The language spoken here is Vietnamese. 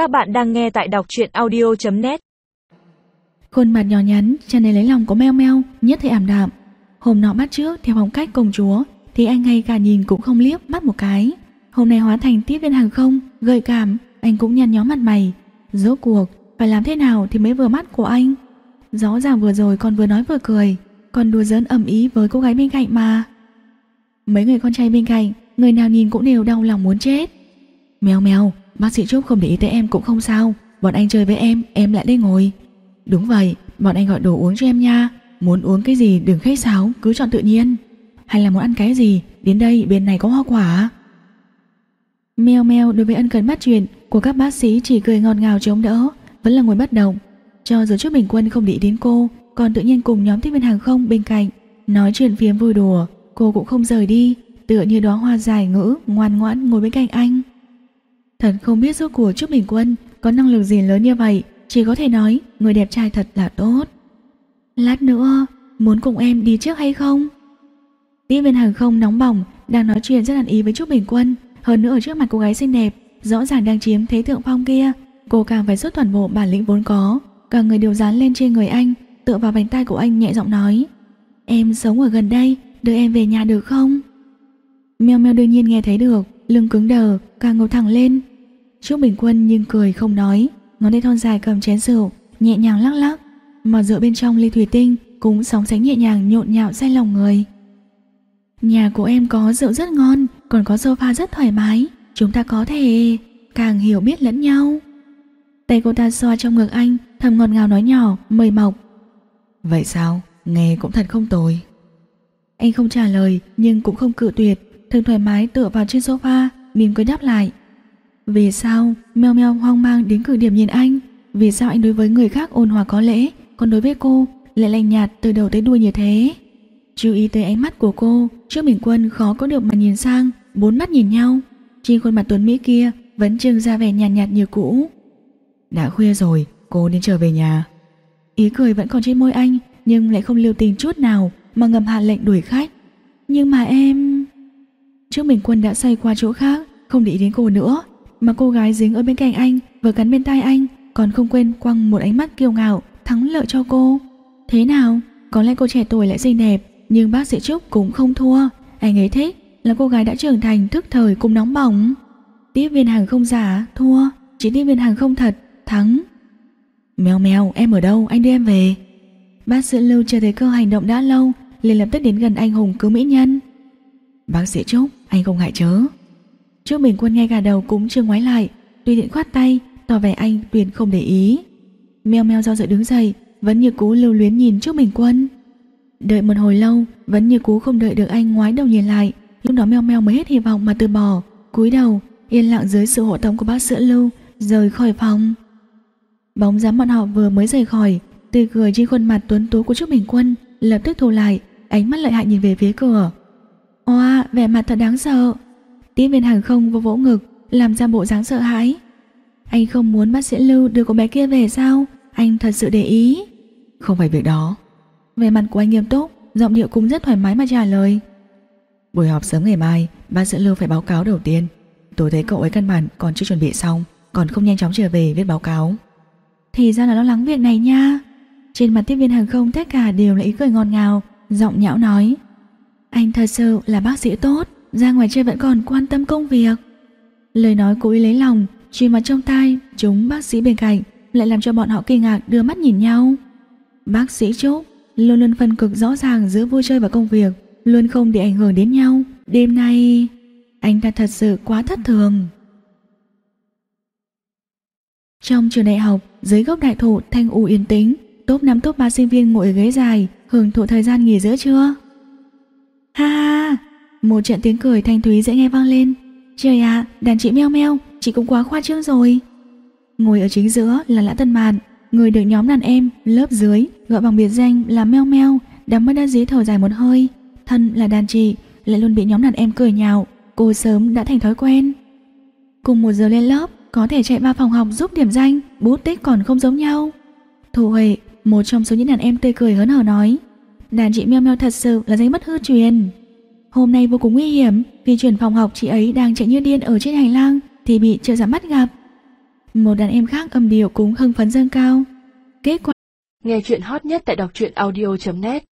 Các bạn đang nghe tại đọc truyện audio.net Khuôn mặt nhỏ nhắn, tràn đầy lấy lòng của meo meo, nhất thể ảm đạm. Hôm nọ bắt trước theo phong cách công chúa, thì anh ngay cả nhìn cũng không liếc mắt một cái. Hôm nay hóa thành tiếp viên hàng không, gợi cảm, anh cũng nhăn nhó mặt mày. Rốt cuộc, phải làm thế nào thì mới vừa mắt của anh. Rõ ràng vừa rồi còn vừa nói vừa cười, còn đùa giỡn ẩm ý với cô gái bên cạnh mà. Mấy người con trai bên cạnh, người nào nhìn cũng đều đau lòng muốn chết. Mèo mèo, bác sĩ Trúc không để ý tới em cũng không sao, bọn anh chơi với em, em lại đây ngồi. Đúng vậy, bọn anh gọi đồ uống cho em nha, muốn uống cái gì đừng khách sáo, cứ chọn tự nhiên. Hay là muốn ăn cái gì, đến đây bên này có hoa quả. Mèo mèo đối với ân cần bắt chuyện của các bác sĩ chỉ cười ngọt ngào chống đỡ, vẫn là ngồi bất động. Cho dù trước bình quân không để ý đến cô, còn tự nhiên cùng nhóm tiếp viên hàng không bên cạnh nói chuyện phiếm vui đùa, cô cũng không rời đi, tựa như đóa hoa dài ngữ ngoan ngoãn ngồi bên cạnh anh. Thật không biết rốt của Trúc Bình Quân có năng lực gì lớn như vậy, chỉ có thể nói người đẹp trai thật là tốt. Lát nữa, muốn cùng em đi trước hay không? Tiếp viên hàng không nóng bỏng đang nói chuyện rất ăn ý với Trúc Bình Quân, hơn nữa ở trước mặt cô gái xinh đẹp, rõ ràng đang chiếm thế thượng phong kia, cô càng phải xuất toàn bộ bản lĩnh vốn có, cả người đều dán lên trên người anh, tựa vào bánh tay của anh nhẹ giọng nói: "Em sống ở gần đây, đưa em về nhà được không?" Mèo mèo đương nhiên nghe thấy được, lưng cứng đờ, càng ngồi thẳng lên. Trúc Bình Quân nhưng cười không nói, ngón tay thon dài cầm chén rượu, nhẹ nhàng lắc lắc, mà rượu bên trong ly thủy tinh cũng sóng sánh nhẹ nhàng nhộn nhạo say lòng người. Nhà của em có rượu rất ngon, còn có sofa rất thoải mái, chúng ta có thể càng hiểu biết lẫn nhau. Tay cô ta xoa trong ngực anh, thầm ngọt ngào nói nhỏ, mời mọc. Vậy sao? Nghe cũng thật không tồi. Anh không trả lời nhưng cũng không cự tuyệt, thường thoải mái tựa vào trên sofa, mỉm cười đáp lại. Vì sao? Mèo mèo hoang mang đến cử điểm nhìn anh. Vì sao anh đối với người khác ôn hòa có lễ, còn đối với cô lại lạnh nhạt từ đầu tới đuôi như thế? Chú ý tới ánh mắt của cô, trước bình quân khó có được mà nhìn sang, bốn mắt nhìn nhau. Trên khuôn mặt tuấn Mỹ kia vẫn trưng ra vẻ nhàn nhạt, nhạt như cũ. Đã khuya rồi, cô nên trở về nhà. Ý cười vẫn còn trên môi anh, nhưng lại không lưu tình chút nào mà ngầm hạ lệnh đuổi khách. Nhưng mà em... Trước bình quân đã xoay qua chỗ khác, không để ý đến cô nữa, mà cô gái dính ở bên cạnh anh vừa cắn bên tai anh, còn không quên quăng một ánh mắt kiêu ngạo, thắng lợi cho cô. Thế nào? Có lẽ cô trẻ tuổi lại xinh đẹp, nhưng bác sĩ Trúc cũng không thua. Anh ấy thích là cô gái đã trưởng thành thức thời cùng nóng bỏng. Tiếp viên hàng không giả, thua, chỉ tiếp viên hàng không thật, thắng. Mèo mèo, em ở đâu, anh đưa em về. Bác sĩ Lưu chờ thấy cơ hành động đã lâu, liền lập tức đến gần anh hùng cứu mỹ nhân. Bác sĩ Trúc, anh không ngại chớ. Trước bình quân ngay cả đầu cũng chưa ngoái lại, tùy tiện khoát tay, tỏ vẻ anh tuyệt không để ý. Mèo mèo do dự đứng dậy, vẫn như cú lưu luyến nhìn trước bình quân. Đợi một hồi lâu, vẫn như cú không đợi được anh ngoái đầu nhìn lại, lúc đó mèo mèo mới hết hy vọng mà từ bỏ, cúi đầu, yên lặng dưới sự hộ tống của bác sữa Lưu, rời khỏi phòng. Bóng dáng bọn họ vừa mới rời khỏi, tươi cười trên khuôn mặt tuấn tú của Trúc Bình Quân lập tức thu lại, ánh mắt lợi hại nhìn về phía cửa. Oa, vẻ mặt thật đáng sợ. Tiếp viên hàng không vô vỗ ngực, làm ra bộ dáng sợ hãi. Anh không muốn bác sĩ Lưu đưa cô bé kia về sao? Anh thật sự để ý. Không phải việc đó. Về mặt của anh nghiêm túc, giọng điệu cũng rất thoải mái mà trả lời. Buổi họp sớm ngày mai, bác sĩ Lưu phải báo cáo đầu tiên. Tôi thấy cậu ấy căn bản còn chưa chuẩn bị xong, còn không nhanh chóng trở về viết báo cáo. Thì ra là lo lắng việc này nha. Trên mặt tiếp viên hàng không tất cả đều là ý cười ngon ngào, giọng nhão nói. Anh thật sự là bác sĩ tốt, ra ngoài chơi vẫn còn quan tâm công việc. Lời nói cố ý lấy lòng, truyền vào trong tai, chúng bác sĩ bên cạnh lại làm cho bọn họ kinh ngạc đưa mắt nhìn nhau. Bác sĩ Trúc luôn luôn phân cực rõ ràng giữa vui chơi và công việc, luôn không để ảnh hưởng đến nhau. Đêm nay, anh ta thật sự quá thất thường. Trong trường đại học, dưới gốc đại thụ thanh u yên tĩnh, top 5 top 3 sinh viên ngồi ở ghế dài, hưởng thụ thời gian nghỉ giữa trưa. Ha ha, một trận tiếng cười thanh thúy dễ nghe vang lên. Trời ạ, đàn chị meo meo, chị cũng quá khoa trương rồi. Ngồi ở chính giữa là Lã Tân Mạn, người được nhóm đàn em lớp dưới gọi bằng biệt danh là meo meo, đám mới đã dí thở dài một hơi. Thân là đàn chị, lại luôn bị nhóm đàn em cười nhạo, cô sớm đã thành thói quen. Cùng một giờ lên lớp, có thể chạy ba phòng học giúp điểm danh, bút tích còn không giống nhau. Thủ Huệ, một trong số những đàn em tươi cười hớn hở nói, đàn chị meo meo thật sự là danh bất hư truyền hôm nay vô cùng nguy hiểm, vì chuyển phòng học chị ấy đang chạy như điên ở trên hành lang, thì bị trợ giảm bắt gặp. Một đàn em khác âm điệu cũng hưng phấn dâng cao. Kết quả Nghe chuyện hot nhất tại đọc truyện audio.net